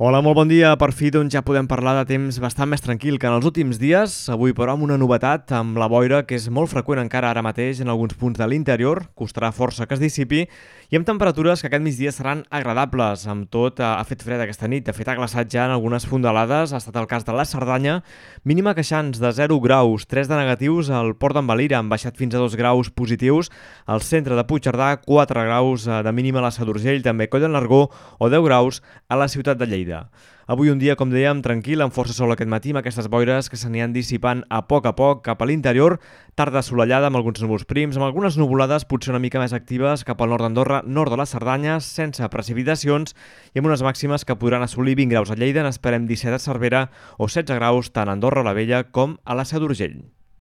Hola, molt bon dia. Per fi doncs, ja podem parlar de temps bastant més tranquil que en els últims dies. Avui, però, amb una novetat, amb la boira, que és molt freqüent encara ara mateix en alguns punts de l'interior, costarà força que es dissipi, i amb temperatures que aquest migdia seran agradables. Amb tot, ha fet fred aquesta nit. De fet, ha glaçat ja en algunes fondalades. Ha estat el cas de la Cerdanya. Mínima queixants de 0 graus, 3 de negatius al Port d'en Valira, han baixat fins a 2 graus positius. Al centre de Puigcerdà, 4 graus de mínima a la Sa d'Urgell, també Coll en Largó, o 10 graus a la ciutat de Lleida. Lleida. Avui un dia, com dèiem, tranquil, amb força sol aquest matí, amb aquestes boires que s'aniran dissipant a poc a poc cap a l'interior, tarda assolellada amb alguns núvols prims, amb algunes nuvolades potser una mica més actives cap al nord d'Andorra, nord de les Cerdanyes, sense precipitacions i amb unes màximes que podran assolir 20 graus a Lleida, n'esperem 17 a Cervera o 16 graus tant a Andorra la Vella com a la Seu d'Urgell.